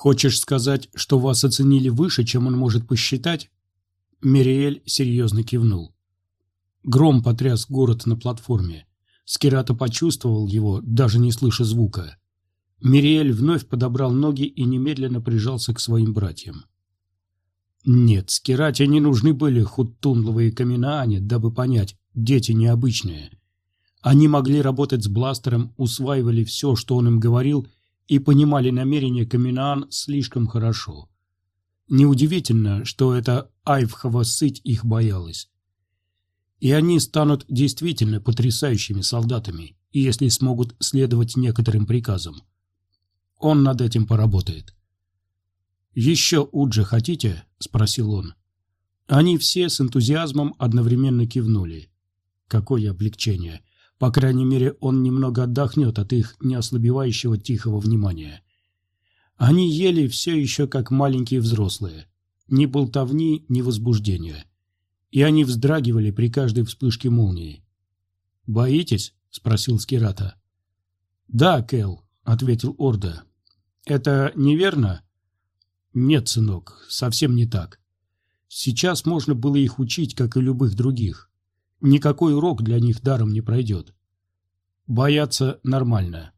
Хочешь сказать, что вас оценили выше, чем он может посчитать? Мириэль серьезно кивнул. Гром потряс город на платформе. Скирата почувствовал его, даже не слыша звука. Мириэль вновь подобрал ноги и немедленно прижался к своим братьям. Нет, Скирате не нужны были хуттунловые каменаане, дабы понять, дети необычные. Они могли работать с бластером, усваивали все, что он им говорил, и понимали намерения Каминаан слишком хорошо. Неудивительно, что эта Айвхова сыть их боялась. И они станут действительно потрясающими солдатами, если смогут следовать некоторым приказам. Он над этим поработает. «Еще Уджа хотите?» – спросил он. Они все с энтузиазмом одновременно кивнули. Какое облегчение! По крайней мере, он немного отдохнет от их неослабевающего тихого внимания. Они ели все еще как маленькие взрослые. Ни болтовни, ни возбуждения. И они вздрагивали при каждой вспышке молнии. «Боитесь?» — спросил Скирата. «Да, Кэл», — ответил Орда. «Это неверно?» «Нет, сынок, совсем не так. Сейчас можно было их учить, как и любых других. Никакой урок для них даром не пройдет. Бояться нормально.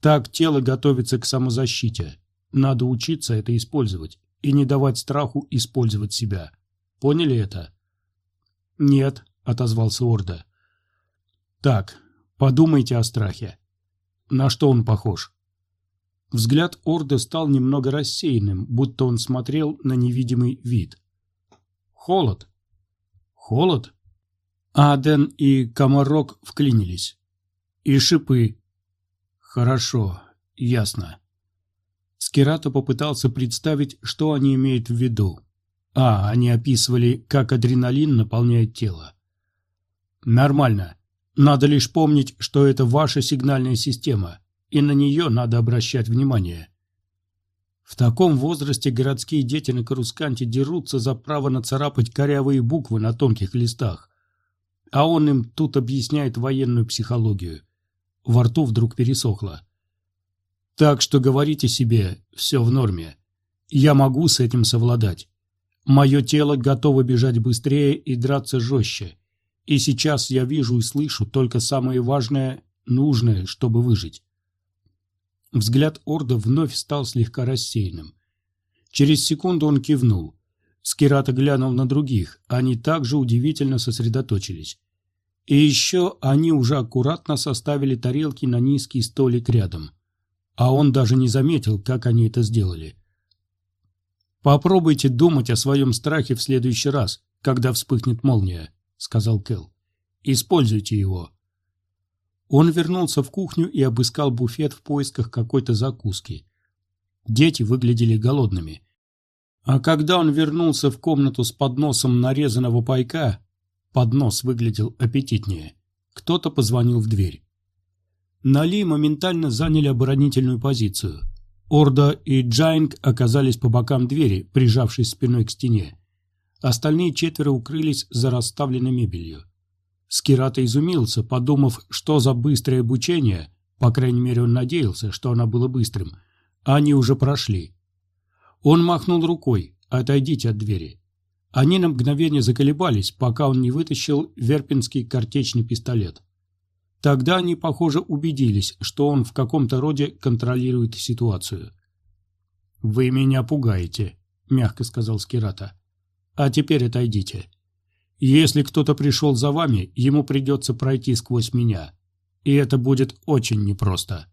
Так тело готовится к самозащите. Надо учиться это использовать и не давать страху использовать себя. Поняли это? Нет, отозвался Орда. Так, подумайте о страхе. На что он похож? Взгляд Орда стал немного рассеянным, будто он смотрел на невидимый вид. Холод. Холод? Аден и Комарок вклинились. И шипы. Хорошо, ясно. Скирато попытался представить, что они имеют в виду. А, они описывали, как адреналин наполняет тело. Нормально. Надо лишь помнить, что это ваша сигнальная система, и на нее надо обращать внимание. В таком возрасте городские дети на Карусканте дерутся за право нацарапать корявые буквы на тонких листах а он им тут объясняет военную психологию. Во рту вдруг пересохло. Так что говорите себе, все в норме. Я могу с этим совладать. Мое тело готово бежать быстрее и драться жестче. И сейчас я вижу и слышу только самое важное, нужное, чтобы выжить. Взгляд Орда вновь стал слегка рассеянным. Через секунду он кивнул. Скирата глянул на других, они также удивительно сосредоточились. И еще они уже аккуратно составили тарелки на низкий столик рядом. А он даже не заметил, как они это сделали. «Попробуйте думать о своем страхе в следующий раз, когда вспыхнет молния», — сказал Кэл. «Используйте его». Он вернулся в кухню и обыскал буфет в поисках какой-то закуски. Дети выглядели голодными. А когда он вернулся в комнату с подносом нарезанного пайка, поднос выглядел аппетитнее. Кто-то позвонил в дверь. Нали моментально заняли оборонительную позицию. Орда и Джайнг оказались по бокам двери, прижавшись спиной к стене. Остальные четверо укрылись за расставленной мебелью. Скирата изумился, подумав, что за быстрое обучение, по крайней мере он надеялся, что оно было быстрым, они уже прошли. Он махнул рукой «Отойдите от двери». Они на мгновение заколебались, пока он не вытащил верпинский картечный пистолет. Тогда они, похоже, убедились, что он в каком-то роде контролирует ситуацию. «Вы меня пугаете», — мягко сказал Скирата. «А теперь отойдите. Если кто-то пришел за вами, ему придется пройти сквозь меня. И это будет очень непросто».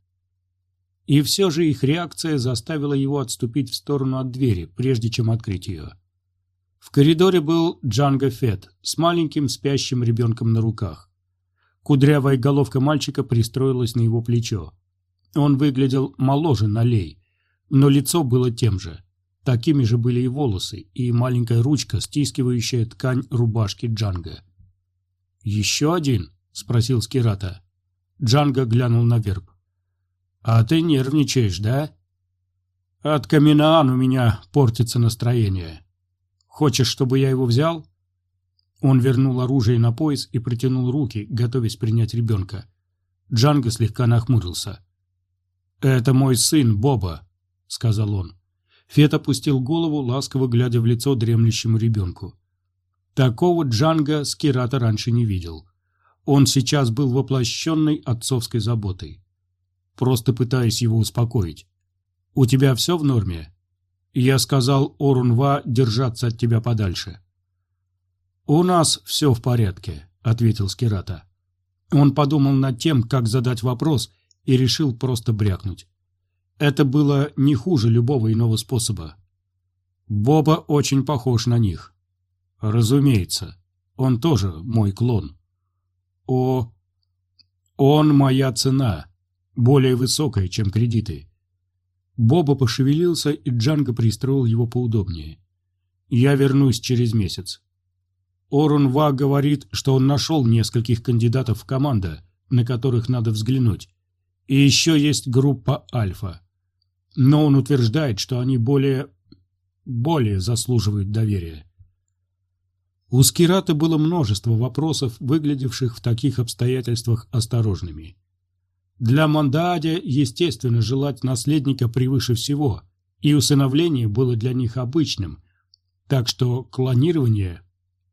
И все же их реакция заставила его отступить в сторону от двери, прежде чем открыть ее. В коридоре был Джанго Фет с маленьким спящим ребенком на руках. Кудрявая головка мальчика пристроилась на его плечо. Он выглядел моложе Налей, но лицо было тем же. Такими же были и волосы, и маленькая ручка, стискивающая ткань рубашки Джанга. «Еще один?» — спросил Скирата. Джанга глянул на верб. «А ты нервничаешь, да?» «От Каминаан у меня портится настроение. Хочешь, чтобы я его взял?» Он вернул оружие на пояс и протянул руки, готовясь принять ребенка. Джанго слегка нахмурился. «Это мой сын Боба», — сказал он. Фет опустил голову, ласково глядя в лицо дремлющему ребенку. Такого Джанга Скирата раньше не видел. Он сейчас был воплощенной отцовской заботой. Просто пытаясь его успокоить. «У тебя все в норме?» Я сказал Орунва держаться от тебя подальше. «У нас все в порядке», — ответил Скирата. Он подумал над тем, как задать вопрос, и решил просто брякнуть. Это было не хуже любого иного способа. Боба очень похож на них. Разумеется, он тоже мой клон. О, он моя цена, более высокая, чем кредиты. Боба пошевелился, и Джанго пристроил его поудобнее. «Я вернусь через месяц». Орун Ва говорит, что он нашел нескольких кандидатов в команда, на которых надо взглянуть. И еще есть группа Альфа. Но он утверждает, что они более... более заслуживают доверия. У Скирата было множество вопросов, выглядевших в таких обстоятельствах осторожными. Для Мандааде, естественно, желать наследника превыше всего, и усыновление было для них обычным, так что клонирование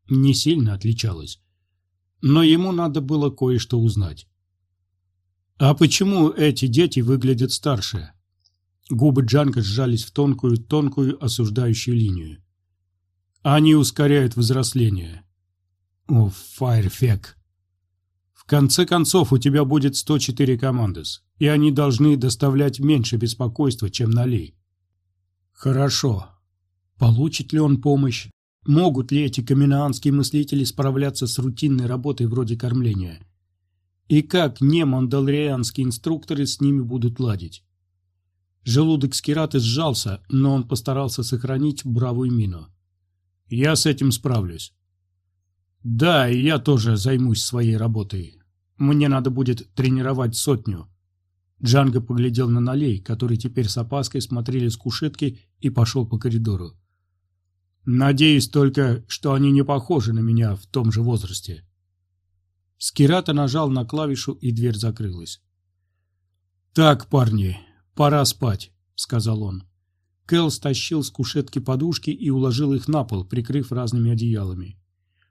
не сильно отличалось. Но ему надо было кое-что узнать. А почему эти дети выглядят старше? Губы Джанка сжались в тонкую-тонкую осуждающую линию. Они ускоряют взросление. О, Файрфек! Конце концов, у тебя будет 104 командос, и они должны доставлять меньше беспокойства, чем Нали. Хорошо. Получит ли он помощь? Могут ли эти каменаанские мыслители справляться с рутинной работой вроде кормления? И как не мандалрианские инструкторы с ними будут ладить? Желудок Скираты сжался, но он постарался сохранить бравую мину. «Я с этим справлюсь. Да, и я тоже займусь своей работой. Мне надо будет тренировать сотню. Джанго поглядел на Налей, который теперь с опаской смотрели с кушетки, и пошел по коридору. Надеюсь только, что они не похожи на меня в том же возрасте. Скирата нажал на клавишу, и дверь закрылась. «Так, парни, пора спать», — сказал он. Кэл стащил с кушетки подушки и уложил их на пол, прикрыв разными одеялами.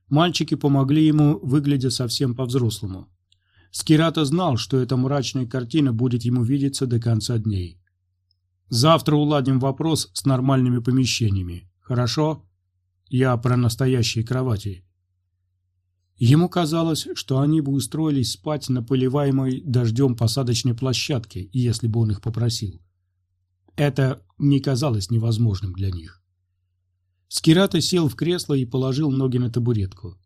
Мальчики помогли ему, выглядя совсем по-взрослому. Скирата знал, что эта мрачная картина будет ему видеться до конца дней. «Завтра уладим вопрос с нормальными помещениями. Хорошо? Я про настоящие кровати». Ему казалось, что они бы устроились спать на поливаемой дождем посадочной площадке, если бы он их попросил. Это не казалось невозможным для них. Скирата сел в кресло и положил ноги на табуретку.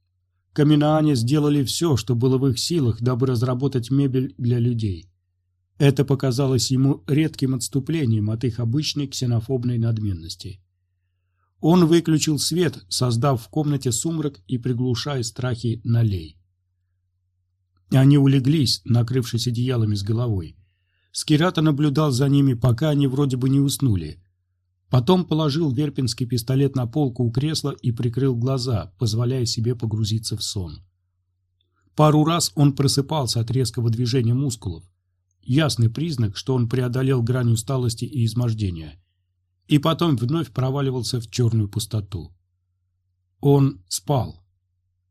Каминаане сделали все, что было в их силах, дабы разработать мебель для людей. Это показалось ему редким отступлением от их обычной ксенофобной надменности. Он выключил свет, создав в комнате сумрак и приглушая страхи налей. Они улеглись, накрывшись одеялами с головой. Скирата наблюдал за ними, пока они вроде бы не уснули. Потом положил верпинский пистолет на полку у кресла и прикрыл глаза, позволяя себе погрузиться в сон. Пару раз он просыпался от резкого движения мускулов. Ясный признак, что он преодолел грань усталости и измождения. И потом вновь проваливался в черную пустоту. Он спал.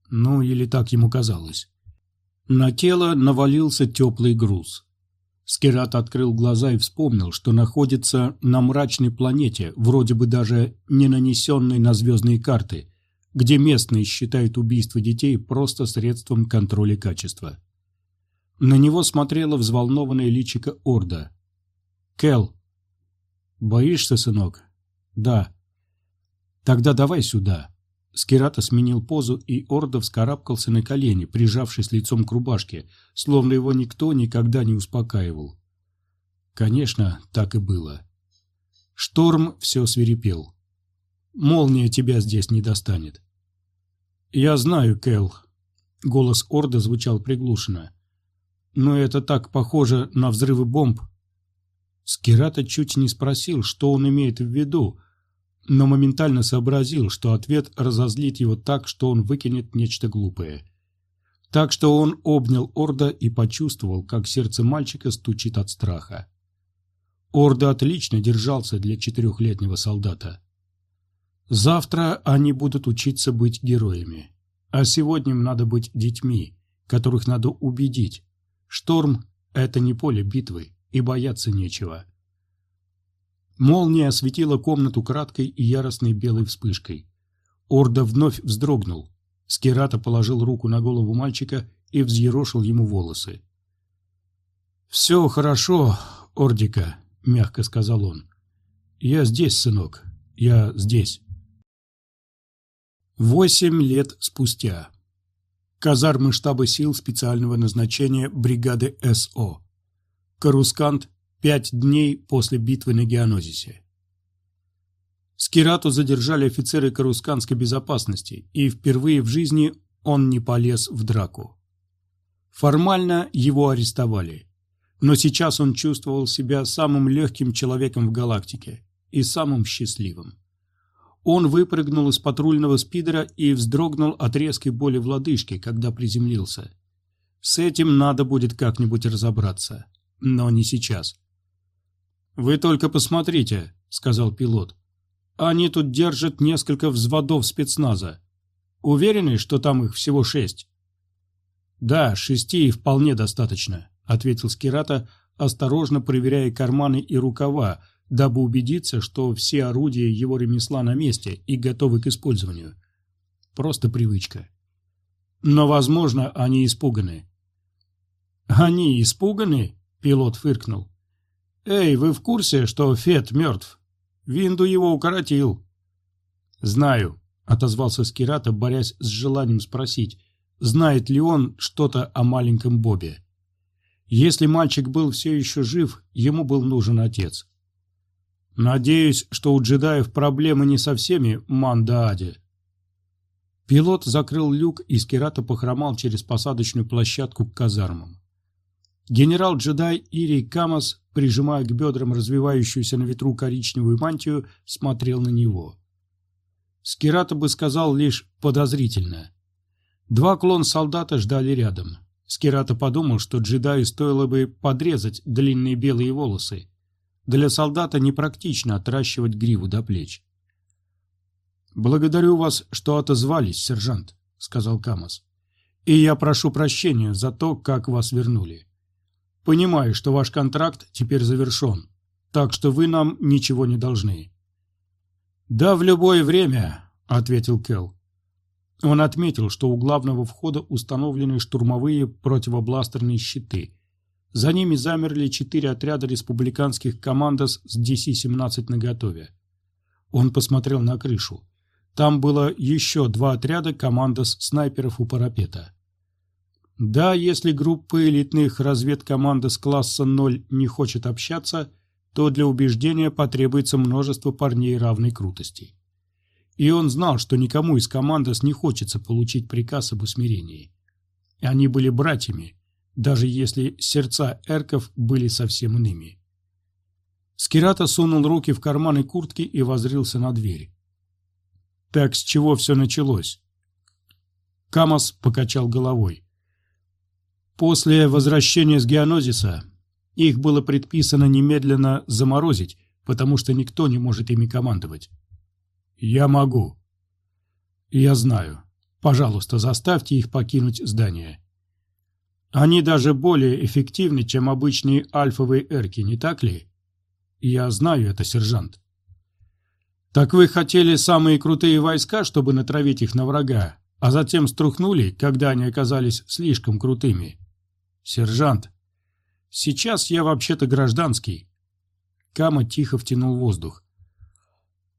Ну, или так ему казалось. На тело навалился теплый груз. Скират открыл глаза и вспомнил, что находится на мрачной планете, вроде бы даже не нанесенной на звездные карты, где местные считают убийство детей просто средством контроля качества. На него смотрела взволнованная личико Орда. «Кел, боишься, сынок?» «Да». «Тогда давай сюда». Скирата сменил позу, и Орда вскарабкался на колени, прижавшись лицом к рубашке, словно его никто никогда не успокаивал. Конечно, так и было. Шторм все свирепел. «Молния тебя здесь не достанет». «Я знаю, Кэл». Голос Орда звучал приглушенно. «Но это так похоже на взрывы бомб». Скирата чуть не спросил, что он имеет в виду, но моментально сообразил, что ответ разозлит его так, что он выкинет нечто глупое. Так что он обнял Орда и почувствовал, как сердце мальчика стучит от страха. Орда отлично держался для четырехлетнего солдата. Завтра они будут учиться быть героями. А сегодня им надо быть детьми, которых надо убедить. Шторм – это не поле битвы, и бояться нечего. Молния осветила комнату краткой и яростной белой вспышкой. Орда вновь вздрогнул. Скирата положил руку на голову мальчика и взъерошил ему волосы. «Все хорошо, Ордика», — мягко сказал он. «Я здесь, сынок, я здесь». Восемь лет спустя. Казармы штаба сил специального назначения бригады СО. Карускант пять дней после битвы на Геонозисе. Скирату задержали офицеры карусканской безопасности, и впервые в жизни он не полез в драку. Формально его арестовали, но сейчас он чувствовал себя самым легким человеком в галактике и самым счастливым. Он выпрыгнул из патрульного спидера и вздрогнул от резкой боли в лодыжке, когда приземлился. С этим надо будет как-нибудь разобраться, но не сейчас. «Вы только посмотрите», — сказал пилот. «Они тут держат несколько взводов спецназа. Уверены, что там их всего шесть?» «Да, шести вполне достаточно», — ответил Скирата, осторожно проверяя карманы и рукава, дабы убедиться, что все орудия его ремесла на месте и готовы к использованию. Просто привычка. Но, возможно, они испуганы. «Они испуганы?» — пилот фыркнул. «Эй, вы в курсе, что Фет мертв? Винду его укоротил». «Знаю», — отозвался Скирата, борясь с желанием спросить, знает ли он что-то о маленьком Бобе. Если мальчик был все еще жив, ему был нужен отец. Надеюсь, что у джедаев проблемы не со всеми Мандааде. Пилот закрыл люк, и Скирата похромал через посадочную площадку к казармам. Генерал-джедай Ирий Камас, прижимая к бедрам развивающуюся на ветру коричневую мантию, смотрел на него. Скирата бы сказал лишь подозрительно. Два клон-солдата ждали рядом. Скирата подумал, что джедаю стоило бы подрезать длинные белые волосы, для солдата непрактично отращивать гриву до плеч. «Благодарю вас, что отозвались, сержант», — сказал Камас. «И я прошу прощения за то, как вас вернули. Понимаю, что ваш контракт теперь завершен, так что вы нам ничего не должны». «Да в любое время», — ответил Келл. Он отметил, что у главного входа установлены штурмовые противобластерные щиты, за ними замерли четыре отряда республиканских командос с DC-17 наготове. Он посмотрел на крышу. Там было еще два отряда командос снайперов у парапета. Да, если группа элитных разведкомандос класса 0 не хочет общаться, то для убеждения потребуется множество парней равной крутости. И он знал, что никому из командос не хочется получить приказ об усмирении. Они были братьями, даже если сердца эрков были совсем иными. Скирата сунул руки в карманы куртки и возрился на дверь. Так с чего все началось? Камас покачал головой. После возвращения с геонозиса их было предписано немедленно заморозить, потому что никто не может ими командовать. Я могу. Я знаю. Пожалуйста, заставьте их покинуть здание. Они даже более эффективны, чем обычные альфовые эрки, не так ли? Я знаю это, сержант. Так вы хотели самые крутые войска, чтобы натравить их на врага, а затем струхнули, когда они оказались слишком крутыми? Сержант, сейчас я вообще-то гражданский. Кама тихо втянул воздух.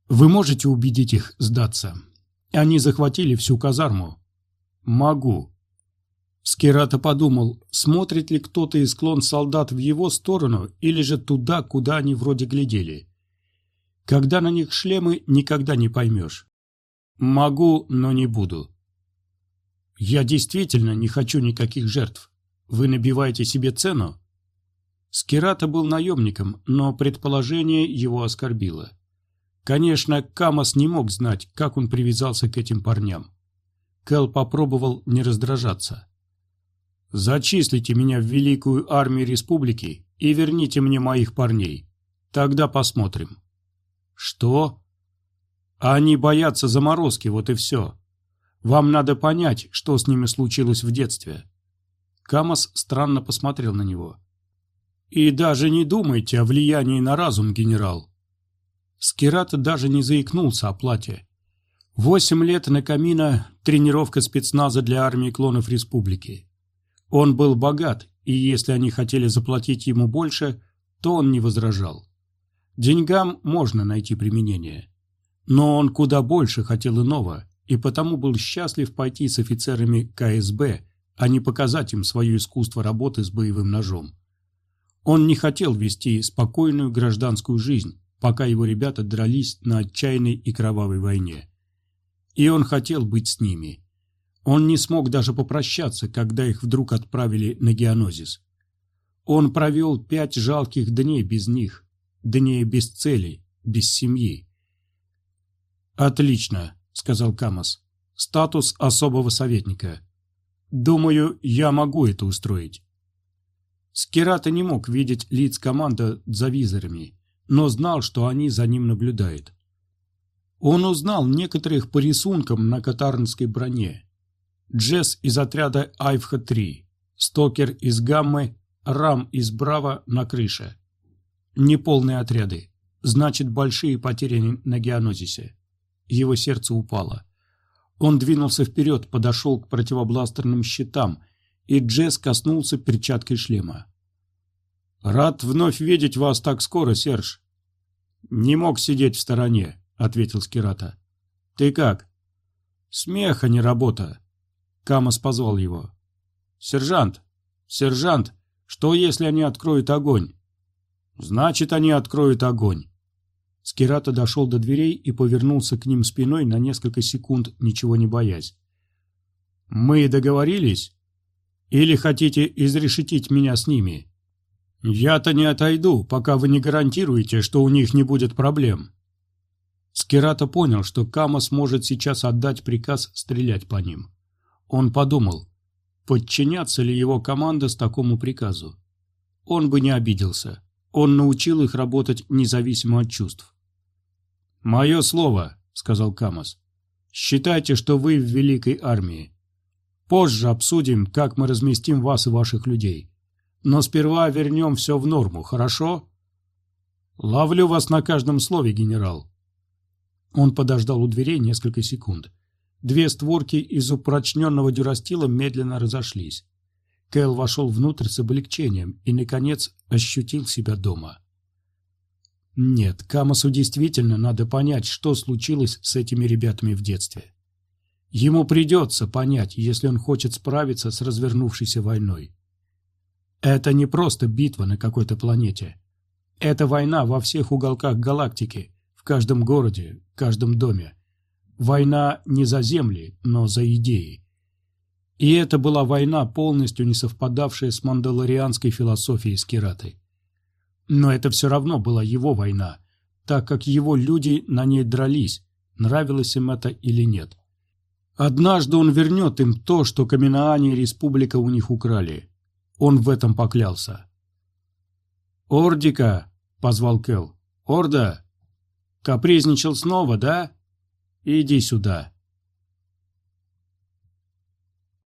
Вы можете убедить их сдаться? Они захватили всю казарму. Могу. Скирата подумал, смотрит ли кто-то из клон солдат в его сторону или же туда, куда они вроде глядели. Когда на них шлемы, никогда не поймешь. Могу, но не буду. Я действительно не хочу никаких жертв. Вы набиваете себе цену? Скирата был наемником, но предположение его оскорбило. Конечно, Камас не мог знать, как он привязался к этим парням. Кэл попробовал не раздражаться. Зачислите меня в Великую Армию Республики и верните мне моих парней. Тогда посмотрим. Что? Они боятся заморозки, вот и все. Вам надо понять, что с ними случилось в детстве. Камас странно посмотрел на него. И даже не думайте о влиянии на разум, генерал. Скират даже не заикнулся о плате. Восемь лет на камина – тренировка спецназа для армии клонов республики. Он был богат, и если они хотели заплатить ему больше, то он не возражал. Деньгам можно найти применение. Но он куда больше хотел иного, и потому был счастлив пойти с офицерами КСБ, а не показать им свое искусство работы с боевым ножом. Он не хотел вести спокойную гражданскую жизнь, пока его ребята дрались на отчаянной и кровавой войне. И он хотел быть с ними. Он не смог даже попрощаться, когда их вдруг отправили на геонозис. Он провел пять жалких дней без них, дней без цели, без семьи. «Отлично», — сказал Камас. «Статус особого советника. Думаю, я могу это устроить». Скирата не мог видеть лиц команды за визорами, но знал, что они за ним наблюдают. Он узнал некоторых по рисункам на катарнской броне. Джесс из отряда Айвха-3, Стокер из Гаммы, Рам из Браво на крыше. Неполные отряды. Значит, большие потери на геонозисе. Его сердце упало. Он двинулся вперед, подошел к противобластерным щитам, и Джесс коснулся перчаткой шлема. «Рад вновь видеть вас так скоро, Серж». «Не мог сидеть в стороне», — ответил Скирата. «Ты как?» «Смех, а не работа». Камас позвал его. «Сержант! Сержант! Что, если они откроют огонь?» «Значит, они откроют огонь». Скирата дошел до дверей и повернулся к ним спиной на несколько секунд, ничего не боясь. «Мы договорились? Или хотите изрешетить меня с ними?» «Я-то не отойду, пока вы не гарантируете, что у них не будет проблем». Скирата понял, что Камас может сейчас отдать приказ стрелять по ним. Он подумал, подчиняться ли его команда с такому приказу. Он бы не обиделся. Он научил их работать независимо от чувств. «Мое слово», — сказал Камас. «Считайте, что вы в великой армии. Позже обсудим, как мы разместим вас и ваших людей. Но сперва вернем все в норму, хорошо?» «Ловлю вас на каждом слове, генерал». Он подождал у дверей несколько секунд. Две створки из упрочненного дюрастила медленно разошлись. Кэл вошел внутрь с облегчением и, наконец, ощутил себя дома. Нет, Камасу действительно надо понять, что случилось с этими ребятами в детстве. Ему придется понять, если он хочет справиться с развернувшейся войной. Это не просто битва на какой-то планете. Это война во всех уголках галактики, в каждом городе, в каждом доме. Война не за земли, но за идеи. И это была война, полностью не совпадавшая с мандалорианской философией Скираты. Но это все равно была его война, так как его люди на ней дрались, нравилось им это или нет. Однажды он вернет им то, что Каминаани и Республика у них украли. Он в этом поклялся. «Ордика!» — позвал Кэл. «Орда! Капризничал снова, да? Иди сюда!»